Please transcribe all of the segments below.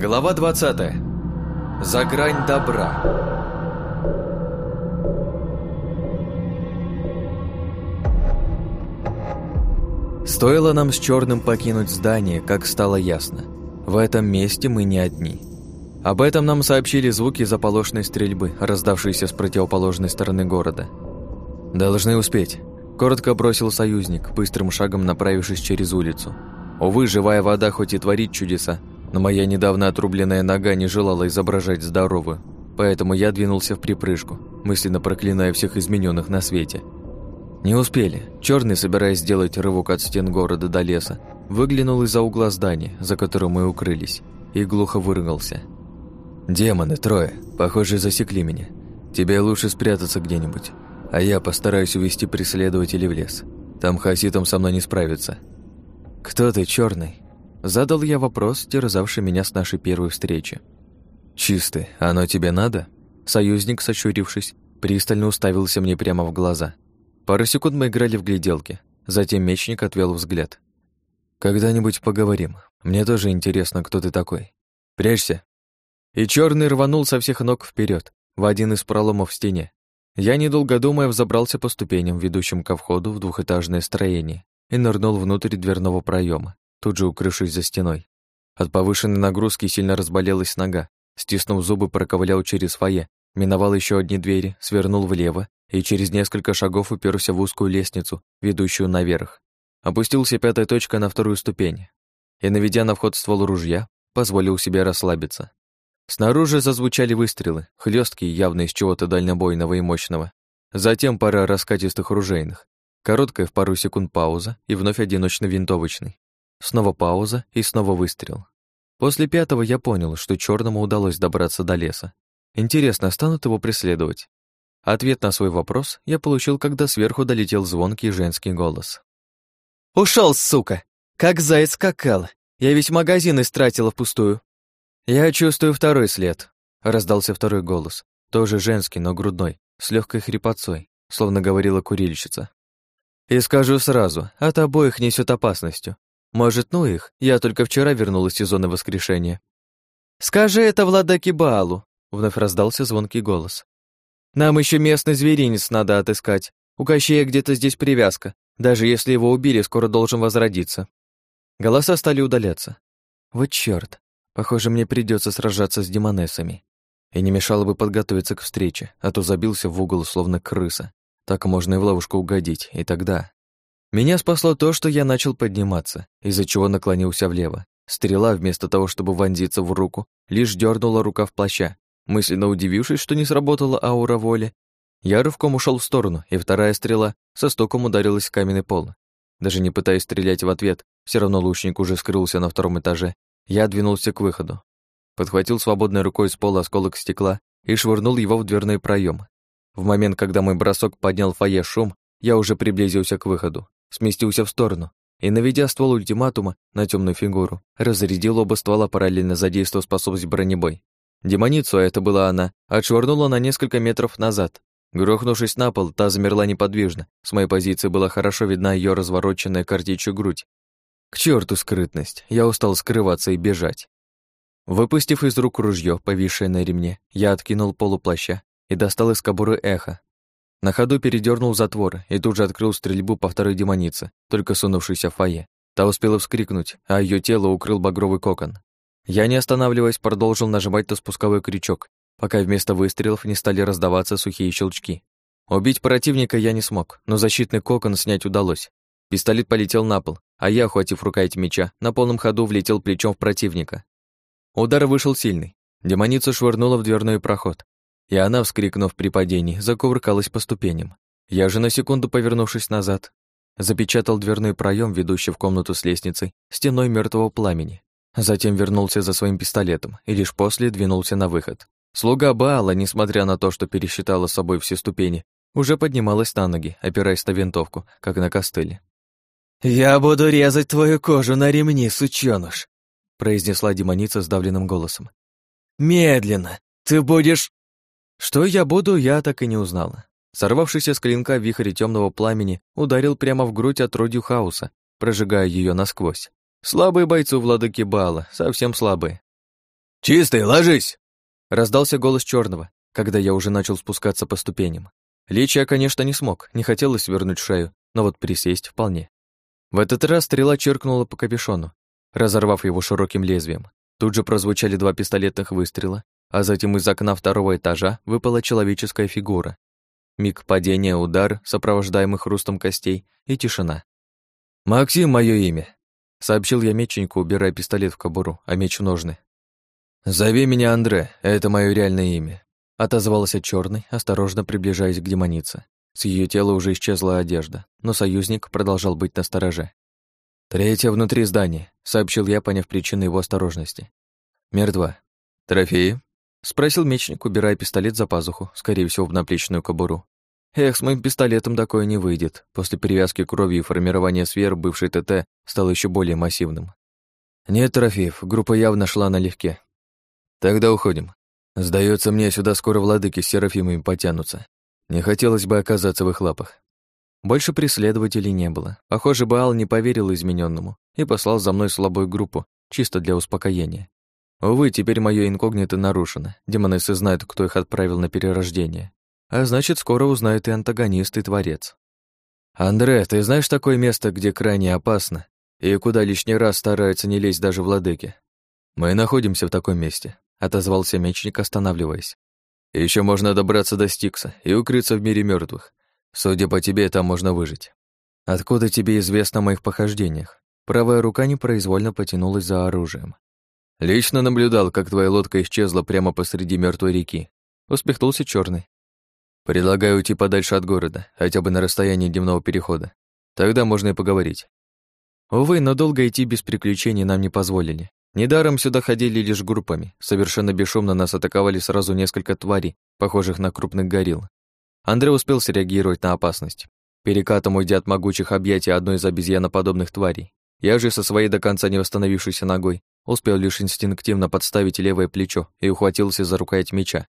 Глава 20. За грань добра. Стоило нам с черным покинуть здание, как стало ясно. В этом месте мы не одни. Об этом нам сообщили звуки заполошной стрельбы, раздавшиеся с противоположной стороны города. «Должны успеть», — коротко бросил союзник, быстрым шагом направившись через улицу. Увы, живая вода хоть и творит чудеса, но моя недавно отрубленная нога не желала изображать здоровую, поэтому я двинулся в припрыжку, мысленно проклиная всех измененных на свете. Не успели. Черный, собираясь сделать рывок от стен города до леса, выглянул из-за угла здания, за которым мы укрылись, и глухо выругался. «Демоны, трое, похоже, засекли меня. Тебе лучше спрятаться где-нибудь, а я постараюсь увести преследователей в лес. Там хаситам со мной не справиться». «Кто ты, черный? Задал я вопрос, терзавший меня с нашей первой встречи. «Чистый, оно тебе надо?» Союзник, сощурившись, пристально уставился мне прямо в глаза. Пару секунд мы играли в гляделки, затем мечник отвел взгляд. «Когда-нибудь поговорим. Мне тоже интересно, кто ты такой. Прячься». И черный рванул со всех ног вперед в один из проломов в стене. Я, недолго думая, взобрался по ступеням, ведущим ко входу в двухэтажное строение, и нырнул внутрь дверного проема тут же укрывшись за стеной. От повышенной нагрузки сильно разболелась нога. Стиснув зубы, проковылял через фойе, миновал еще одни двери, свернул влево и через несколько шагов уперся в узкую лестницу, ведущую наверх. Опустился пятая точка на вторую ступень и, наведя на вход ствол ружья, позволил себе расслабиться. Снаружи зазвучали выстрелы, хлесткие, явно из чего-то дальнобойного и мощного. Затем пара раскатистых ружейных. Короткая в пару секунд пауза и вновь одиночно-винтовочный. Снова пауза и снова выстрел. После пятого я понял, что черному удалось добраться до леса. Интересно, станут его преследовать? Ответ на свой вопрос я получил, когда сверху долетел звонкий женский голос. Ушел, сука! Как заяц скакал! Я весь магазин истратила впустую!» «Я чувствую второй след», — раздался второй голос, тоже женский, но грудной, с легкой хрипотцой, словно говорила курильщица. «И скажу сразу, от обоих несет опасностью. Может, ну их, я только вчера вернулась из зоны воскрешения. «Скажи это владыке Баалу», — вновь раздался звонкий голос. «Нам еще местный зверинец надо отыскать. У Кощея где-то здесь привязка. Даже если его убили, скоро должен возродиться». Голоса стали удаляться. Вот чёрт. Похоже, мне придется сражаться с демонессами. И не мешало бы подготовиться к встрече, а то забился в угол, словно крыса. Так можно и в ловушку угодить, и тогда... Меня спасло то, что я начал подниматься, из-за чего наклонился влево. Стрела, вместо того, чтобы вонзиться в руку, лишь дернула рукав плаща. Мысленно удивившись, что не сработала аура воли, я рывком ушел в сторону, и вторая стрела со стоком ударилась в каменный пол. Даже не пытаясь стрелять в ответ, все равно лучник уже скрылся на втором этаже, я двинулся к выходу. Подхватил свободной рукой с пола осколок стекла и швырнул его в дверной проем. В момент, когда мой бросок поднял фойе шум, я уже приблизился к выходу сместился в сторону и, наведя ствол ультиматума на темную фигуру, разрядил оба ствола, параллельно задействовав способность бронебой. Демоницу, а это была она, отшвырнула на несколько метров назад. Грохнувшись на пол, та замерла неподвижно. С моей позиции была хорошо видна ее развороченная картечью грудь. К черту скрытность, я устал скрываться и бежать. Выпустив из рук ружье, повисшее на ремне, я откинул полуплаща и достал из кобуры эхо, на ходу передернул затвор и тут же открыл стрельбу по второй демонице, только сунувшейся в фойе. Та успела вскрикнуть, а ее тело укрыл багровый кокон. Я, не останавливаясь, продолжил нажимать на спусковой крючок, пока вместо выстрелов не стали раздаваться сухие щелчки. Убить противника я не смог, но защитный кокон снять удалось. Пистолет полетел на пол, а я, охватив рукоять меча, на полном ходу влетел плечом в противника. Удар вышел сильный. Демоницу швырнула в дверной проход, и она, вскрикнув при падении, закувыркалась по ступеням. Я же на секунду, повернувшись назад, запечатал дверной проем, ведущий в комнату с лестницей, стеной мертвого пламени. Затем вернулся за своим пистолетом и лишь после двинулся на выход. Слуга Баала, несмотря на то, что пересчитала с собой все ступени, уже поднималась на ноги, опираясь на винтовку, как на костыле. «Я буду резать твою кожу на ремни, сучёныш», произнесла демоница сдавленным голосом. «Медленно! Ты будешь...» Что я буду, я так и не узнала. Сорвавшийся с клинка вихрь темного пламени ударил прямо в грудь отродью хаоса, прожигая ее насквозь. Слабые бойцы владыки Бала, совсем слабые. «Чистый, ложись!» Раздался голос черного, когда я уже начал спускаться по ступеням. Лечь я, конечно, не смог, не хотелось свернуть шею, но вот присесть вполне. В этот раз стрела черкнула по капюшону, разорвав его широким лезвием. Тут же прозвучали два пистолетных выстрела, а затем из окна второго этажа выпала человеческая фигура. Миг падения, удар, сопровождаемый хрустом костей, и тишина. «Максим — мое имя», — сообщил я меченьку, убирая пистолет в кобуру, а меч в ножны. «Зови меня Андре, это мое реальное имя», — отозвался черный, осторожно приближаясь к демонице. С ее тела уже исчезла одежда, но союзник продолжал быть на стороже. «Третья внутри здания», — сообщил я, поняв причину его осторожности. «Мертва. Трофеи?» — спросил мечник, убирая пистолет за пазуху, скорее всего, в наплечную кобуру. Эх, с моим пистолетом такое не выйдет. После перевязки крови и формирования сфер бывший ТТ стал еще более массивным. Нет трофеев, группа явно шла налегке. Тогда уходим. Сдается мне, сюда скоро владыки с Серафимами потянутся. Не хотелось бы оказаться в их лапах. Больше преследователей не было. Похоже, Баал не поверил измененному и послал за мной слабую группу, чисто для успокоения. Увы, теперь мое инкогнито нарушено. Демонессы знают, кто их отправил на перерождение. А значит, скоро узнают и антагонист, и творец. «Андре, ты знаешь такое место, где крайне опасно, и куда лишний раз стараются не лезть даже владыки?» «Мы находимся в таком месте», — отозвался мечник, останавливаясь. Еще можно добраться до Стикса и укрыться в мире мертвых. Судя по тебе, там можно выжить. Откуда тебе известно о моих похождениях? Правая рука непроизвольно потянулась за оружием. Лично наблюдал, как твоя лодка исчезла прямо посреди мертвой реки. Успехнулся черный. Предлагаю уйти подальше от города, хотя бы на расстоянии дневного перехода. Тогда можно и поговорить. Увы, но долго идти без приключений нам не позволили. Недаром сюда ходили лишь группами. Совершенно бесшумно нас атаковали сразу несколько тварей, похожих на крупных горилл. Андрей успел среагировать на опасность. Перекатом уйдя от могучих объятий одной из обезьяноподобных тварей. Я же со своей до конца не восстановившейся ногой успел лишь инстинктивно подставить левое плечо и ухватился за рукоять меча.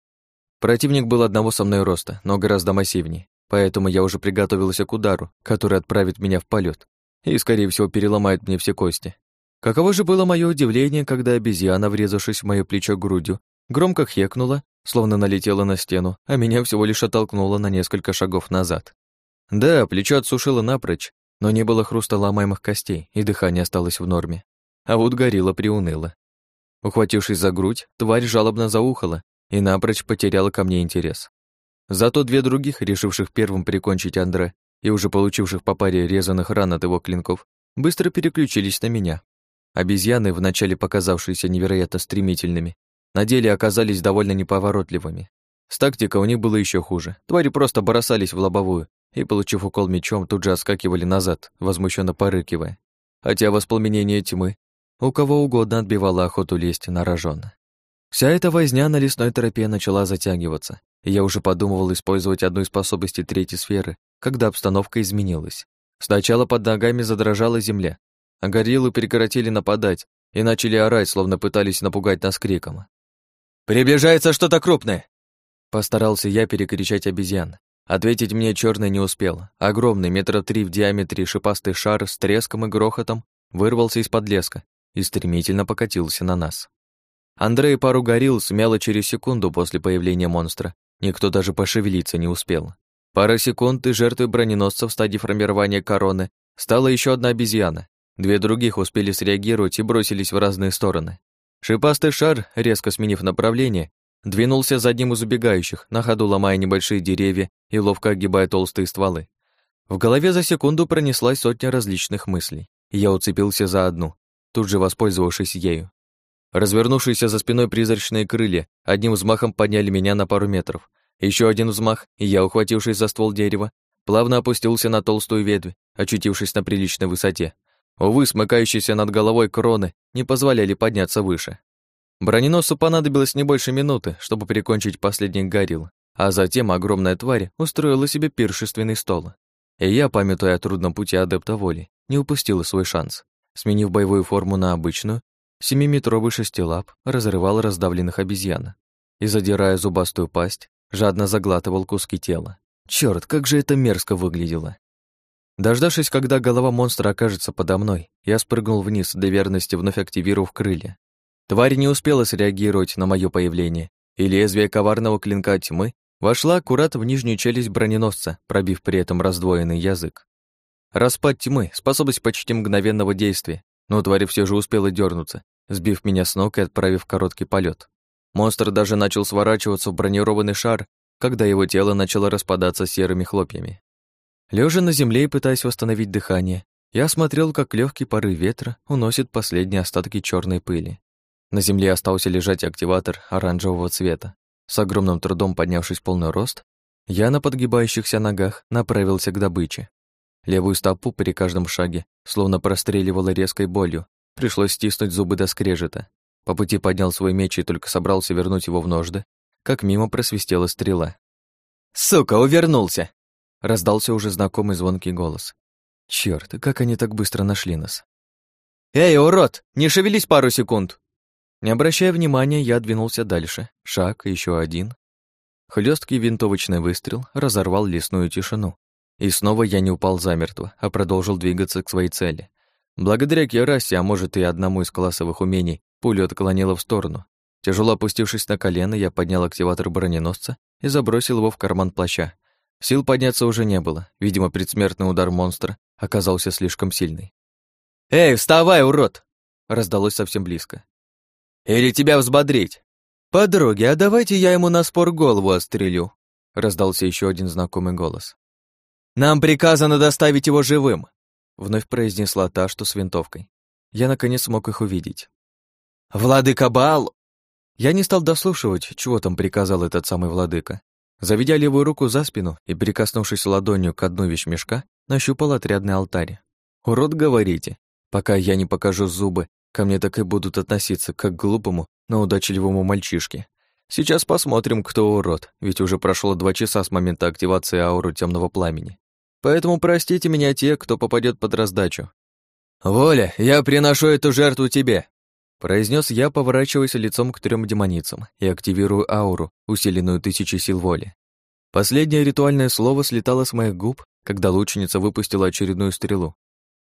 Противник был одного со мной роста, но гораздо массивнее, поэтому я уже приготовился к удару, который отправит меня в полет и, скорее всего, переломает мне все кости. Каково же было мое удивление, когда обезьяна, врезавшись в моё плечо грудью, громко хекнула, словно налетела на стену, а меня всего лишь оттолкнула на несколько шагов назад. Да, плечо отсушило напрочь, но не было хруста ломаемых костей, и дыхание осталось в норме. А вот горилла приуныла. Ухватившись за грудь, тварь жалобно заухала и напрочь потеряла ко мне интерес. Зато две других, решивших первым прикончить Андре и уже получивших по паре резаных ран от его клинков, быстро переключились на меня. Обезьяны, вначале показавшиеся невероятно стремительными, на деле оказались довольно неповоротливыми. С тактикой у них было еще хуже. Твари просто бросались в лобовую и, получив укол мечом, тут же отскакивали назад, возмущенно порыкивая. Хотя воспламенение тьмы у кого угодно отбивало охоту лезть на рожон. Вся эта возня на лесной тропе начала затягиваться, и я уже подумывал использовать одну из способностей третьей сферы, когда обстановка изменилась. Сначала под ногами задрожала земля, а гориллы прекратили нападать и начали орать, словно пытались напугать нас криком. «Приближается что-то крупное!» Постарался я перекричать обезьян. Ответить мне черный не успел. Огромный, метра три в диаметре шипастый шар с треском и грохотом вырвался из-под леска и стремительно покатился на нас. Андрей пару горил смяло через секунду после появления монстра. Никто даже пошевелиться не успел. Пара секунд, и жертвой броненосца в стадии формирования короны стала еще одна обезьяна, Две других успели среагировать и бросились в разные стороны. Шипастый шар, резко сменив направление, двинулся за одним из убегающих, на ходу ломая небольшие деревья и ловко огибая толстые стволы. В голове за секунду пронеслась сотня различных мыслей, я уцепился за одну, тут же воспользовавшись ею. Развернувшиеся за спиной призрачные крылья одним взмахом подняли меня на пару метров. Еще один взмах, и я, ухватившись за ствол дерева, плавно опустился на толстую ветвь, очутившись на приличной высоте. Увы, смыкающиеся над головой кроны не позволяли подняться выше. Броненосцу понадобилось не больше минуты, чтобы прикончить последних горилл, а затем огромная тварь устроила себе пиршественный стол. И я, памятуя о трудном пути адепта воли, не упустила свой шанс. Сменив боевую форму на обычную, семиметровый шестилап разрывал раздавленных обезьян и, задирая зубастую пасть, жадно заглатывал куски тела. Черт, как же это мерзко выглядело! Дождавшись, когда голова монстра окажется подо мной, я спрыгнул вниз, для верности вновь активировав крылья. Тварь не успела среагировать на мое появление, и лезвие коварного клинка тьмы вошла аккурат в нижнюю челюсть броненосца, пробив при этом раздвоенный язык. Распад тьмы — способность почти мгновенного действия, но тварь все же успела дернуться, сбив меня с ног и отправив короткий полет. Монстр даже начал сворачиваться в бронированный шар, когда его тело начало распадаться серыми хлопьями. Лежа на земле и пытаясь восстановить дыхание, я смотрел, как легкий порыв ветра уносит последние остатки черной пыли. На земле остался лежать активатор оранжевого цвета. С огромным трудом поднявшись полный рост, я на подгибающихся ногах направился к добыче. Левую стопу при каждом шаге словно простреливало резкой болью. Пришлось стиснуть зубы до скрежета. По пути поднял свой меч и только собрался вернуть его в ножды, как мимо просвистела стрела. «Сука, увернулся!» Раздался уже знакомый звонкий голос. Черт, как они так быстро нашли нас? «Эй, урод, не шевелись пару секунд!» Не обращая внимания, я двинулся дальше. Шаг, еще один. Хлесткий винтовочный выстрел разорвал лесную тишину. И снова я не упал замертво, а продолжил двигаться к своей цели. Благодаря керасе, а может и одному из классовых умений, пулю отклонила в сторону. Тяжело опустившись на колено, я поднял активатор броненосца и забросил его в карман плаща. Сил подняться уже не было. Видимо, предсмертный удар монстра оказался слишком сильный. «Эй, вставай, урод!» раздалось совсем близко. «Или тебя взбодрить?» «По дороге, а давайте я ему на спор голову отстрелю», раздался еще один знакомый голос. «Нам приказано доставить его живым», вновь произнесла та, что с винтовкой. Я наконец смог их увидеть. «Владыка Баал!» Я не стал дослушивать, чего там приказал этот самый владыка. Заведя левую руку за спину и прикоснувшись ладонью к одной вещмешка, нащупал отрядный алтарь. «Урод, говорите? Пока я не покажу зубы, ко мне так и будут относиться, как к глупому, но удачливому мальчишке. Сейчас посмотрим, кто урод, ведь уже прошло два часа с момента активации ауры темного пламени. Поэтому простите меня те, кто попадет под раздачу. «Воля, я приношу эту жертву тебе!» произнес я, поворачиваясь лицом к трем демоницам и активирую ауру, усиленную тысячей сил воли. Последнее ритуальное слово слетало с моих губ, когда лучница выпустила очередную стрелу.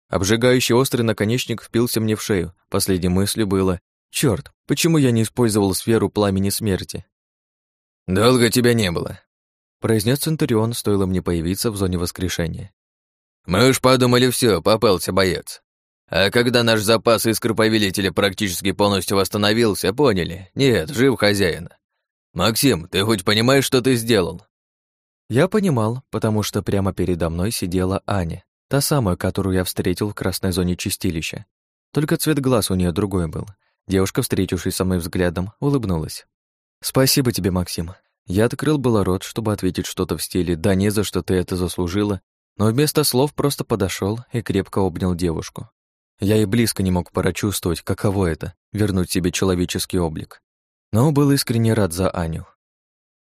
Обжигающий острый наконечник впился мне в шею. Последней мыслью было «Чёрт, почему я не использовал сферу пламени смерти?» «Долго тебя не было», — произнес Центурион, стоило мне появиться в зоне воскрешения. «Мы уж подумали, все, попался боец. А когда наш запас искроповелителя практически полностью восстановился, поняли, нет, жив хозяин. Максим, ты хоть понимаешь, что ты сделал?» Я понимал, потому что прямо передо мной сидела Аня, та самая, которую я встретил в красной зоне чистилища. Только цвет глаз у нее другой был. Девушка, встретившись со мной взглядом, улыбнулась. «Спасибо тебе, Максим». Я открыл было рот, чтобы ответить что-то в стиле «Да не за что ты это заслужила», но вместо слов просто подошел и крепко обнял девушку. Я и близко не мог прочувствовать, каково это — вернуть себе человеческий облик. Но был искренне рад за Аню.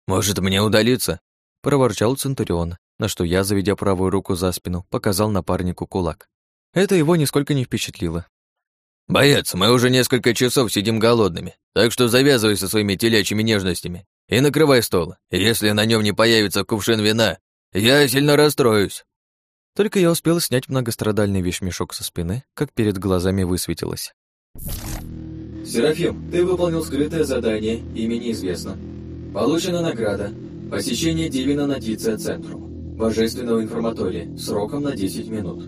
«Может, мне удалиться?» — проворчал Центурион, на что я, заведя правую руку за спину, показал напарнику кулак. Это его нисколько не впечатлило. «Боец, мы уже несколько часов сидим голодными, так что завязывай со своими телячьими нежностями и накрывай стол. Если на нем не появится кувшин вина, я сильно расстроюсь». Только я успел снять многострадальный вещмешок со спины, как перед глазами высветилось. «Серафим, ты выполнил скрытое задание, имя неизвестно. Получена награда. Посещение Дивина Надиция Центру. Божественного информатория, сроком на 10 минут.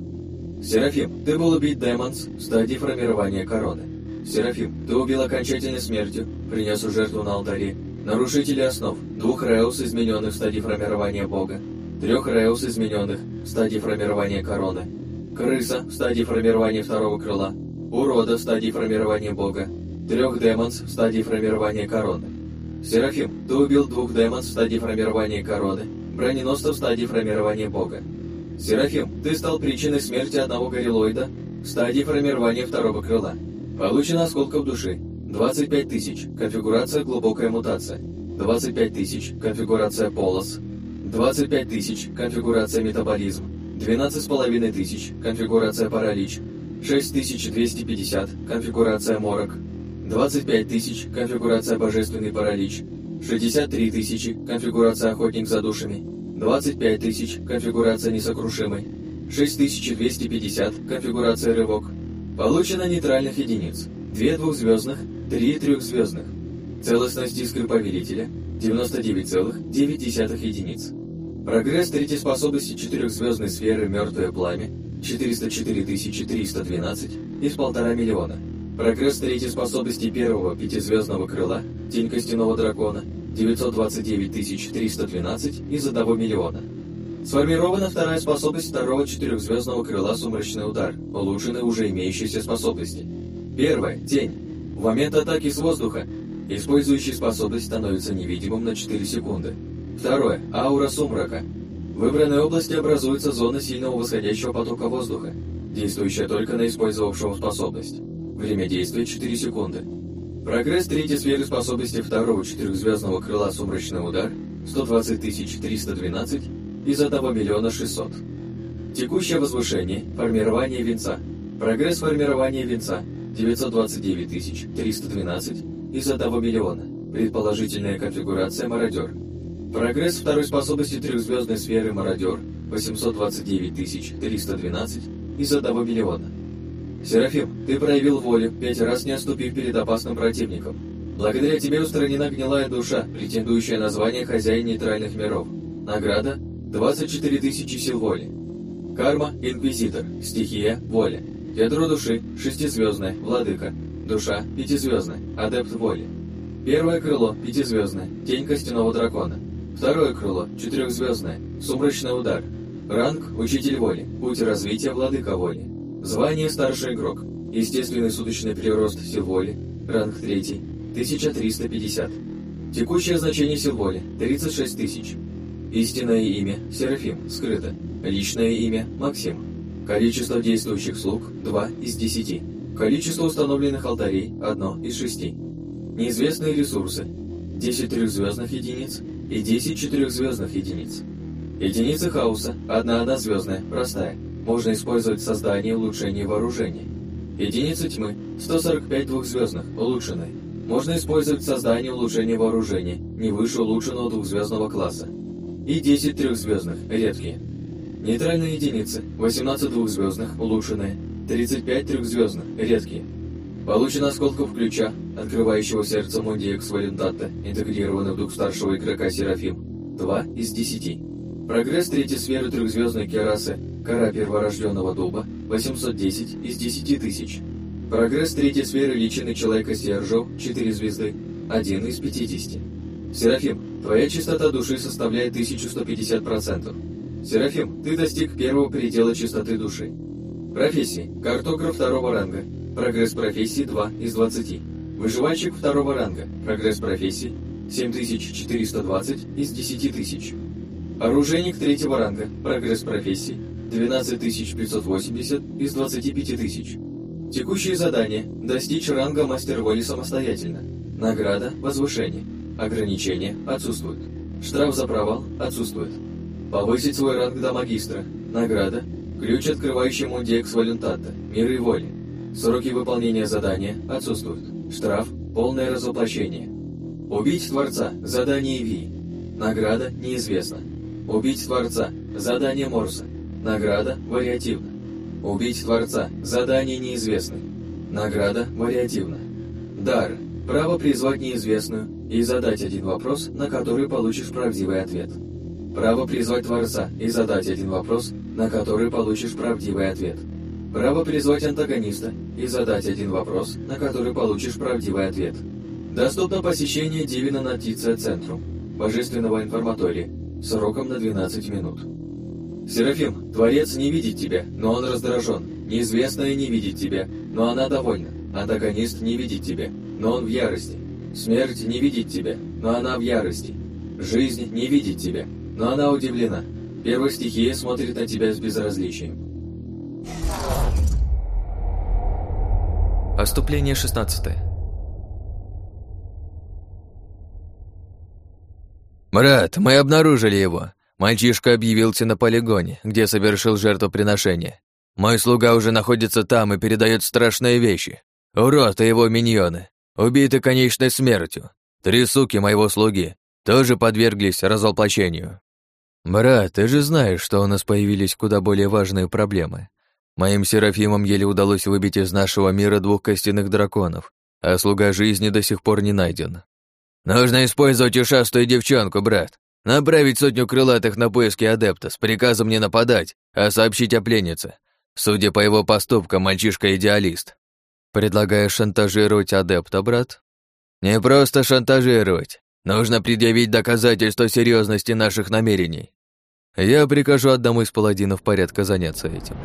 Серафим, ты был убит Демонс в стадии формирования короны. Серафим, ты убил окончательной смертью, принес жертву на алтаре. Нарушители основ, двух Реус, измененных в стадии формирования Бога, трех Реус измененных в стадии формирования короны, крыса в стадии формирования второго крыла, урода в стадии формирования бога, трех демонс в стадии формирования короны. Серафим, ты убил двух демонс в стадии формирования короны, броненосца в стадии формирования бога. Серафим, ты стал причиной смерти одного горилоида в стадии формирования второго крыла. Получено осколков души. 25 тысяч. Конфигурация глубокая мутация. 25 тысяч. Конфигурация полос. 25 тысяч, конфигурация метаболизм, 12,5 тысяч, конфигурация паралич, 6250, конфигурация морок, 25 тысяч, конфигурация божественный паралич, 63 тысячи, конфигурация охотник за душами, 25 тысяч, конфигурация несокрушимый, 6250, конфигурация рывок. Получено нейтральных единиц, 2 двухзвездных, 3 трехзвездных. Целостность искры повелителя 99,9 единиц. Прогресс третьей способности четырехзвездной сферы «Мертвое пламя» 404 312 из полтора миллиона. Прогресс третьей способности первого пятизвездного крыла «Тень костяного дракона» 929 312 из одного миллиона. Сформирована вторая способность второго четырехзвездного крыла «Сумрачный удар», улучшены уже имеющиеся способности. Первая – тень. В момент атаки с воздуха использующий способность становится невидимым на 4 секунды. Второе – аура сумрака. В выбранной области образуется зона сильного восходящего потока воздуха, действующая только на использовавшего способность. Время действия 4 секунды. Прогресс третьей сферы способности второго четырехзвездного крыла «Сумрачный удар» 120 312 из 1 миллиона 600. Текущее возвышение, формирование венца. Прогресс формирования венца 929 312 из 1 миллиона. Предположительная конфигурация «Мародер». Прогресс второй способности трехзвездной сферы «Мародер» 829 312 из 1 миллиона. Серафим, ты проявил волю, пять раз не отступив перед опасным противником. Благодаря тебе устранена гнилая душа, претендующая на звание хозяин нейтральных миров. Награда – 24 тысячи сил воли. Карма – инквизитор, стихия – воля. Ядро души – шестизвездное, владыка. Душа – пятизвездная, адепт воли. Первое крыло – пятизвездное, тень костяного дракона. Второе крыло – четырехзвездное, сумрачный удар. Ранг – учитель воли, путь развития владыка воли. Звание старший игрок. Естественный суточный прирост сил воли. Ранг 3. 1350. Текущее значение сил воли 36 тысяч. Истинное имя Серафим, скрыто. Личное имя Максим. Количество действующих слуг 2 из 10. Количество установленных алтарей 1 из 6. Неизвестные ресурсы 10 трехзвездных единиц и 10 четырехзвездных единиц. Единицы хаоса, одна однозвездная, простая, можно использовать в создании и улучшении вооружения. Единицы тьмы, 145 двухзвездных, улучшенные, можно использовать в создании и вооружения, не выше улучшенного двухзвездного класса. И 10 трехзвездных, редкие. Нейтральные единицы, 18 двухзвездных, улучшенные, 35 трехзвездных, редкие. Получено осколков ключа, открывающего сердце Мунди Экс Валентатта, интегрированный в дух старшего игрока Серафим, 2 из 10. Прогресс третьей сферы трехзвездной керасы Кора перворожденного дуба 810 из 10 тысяч. Прогресс третьей сферы личины человека Сержов 4 звезды 1 из 50. Серафим, твоя чистота души составляет 1150%. Серафим, ты достиг первого предела чистоты души. Профессии. Картограф второго ранга. Прогресс профессии 2 из 20. Выживальщик второго ранга. Прогресс профессии 7420 из 10 тысяч. Оружейник третьего ранга. Прогресс профессии 12580 из 25 тысяч. Текущие задания. Достичь ранга мастер воли самостоятельно. Награда – возвышение. Ограничения – отсутствуют. Штраф за провал – отсутствует. Повысить свой ранг до магистра. Награда – ключ, открывающий мундекс валентата, мир и воли. Сроки выполнения задания отсутствуют. Штраф – полное разоплощение. Убить Творца – задание Ви. Награда – неизвестна. Убить Творца – задание Морса. Награда вариативна. Убить Творца. Задание неизвестно. Награда вариативна. Дар. Право призвать неизвестную и задать один вопрос, на который получишь правдивый ответ. Право призвать Творца и задать один вопрос, на который получишь правдивый ответ. Право призвать антагониста и задать один вопрос, на который получишь правдивый ответ. Доступно посещение Дивина Нотиция Центрум, Божественного информатория, сроком на 12 минут. Серафим, Творец не видит тебя, но он раздражен. Неизвестная не видит тебя, но она довольна. Антагонист не видит тебя, но он в ярости. Смерть не видит тебя, но она в ярости. Жизнь не видит тебя, но она удивлена. Первая стихия смотрит на тебя с безразличием. Оступление 16 «Брат, мы обнаружили его. Мальчишка объявился на полигоне, где совершил жертвоприношение. Мой слуга уже находится там и передает страшные вещи. Урод и его миньоны. Убиты конечной смертью. Три суки моего слуги тоже подверглись разоплощению. Брат, ты же знаешь, что у нас появились куда более важные проблемы. Моим Серафимам еле удалось выбить из нашего мира двух костяных драконов, а слуга жизни до сих пор не найден. Нужно использовать ушастую девчонку, брат. Направить сотню крылатых на поиски адепта с приказом не нападать, а сообщить о пленнице. Судя по его поступкам, мальчишка идеалист. Предлагаешь шантажировать адепта, брат? Не просто шантажировать. Нужно предъявить доказательства серьезности наших намерений. Я прикажу одному из паладинов порядка заняться этим.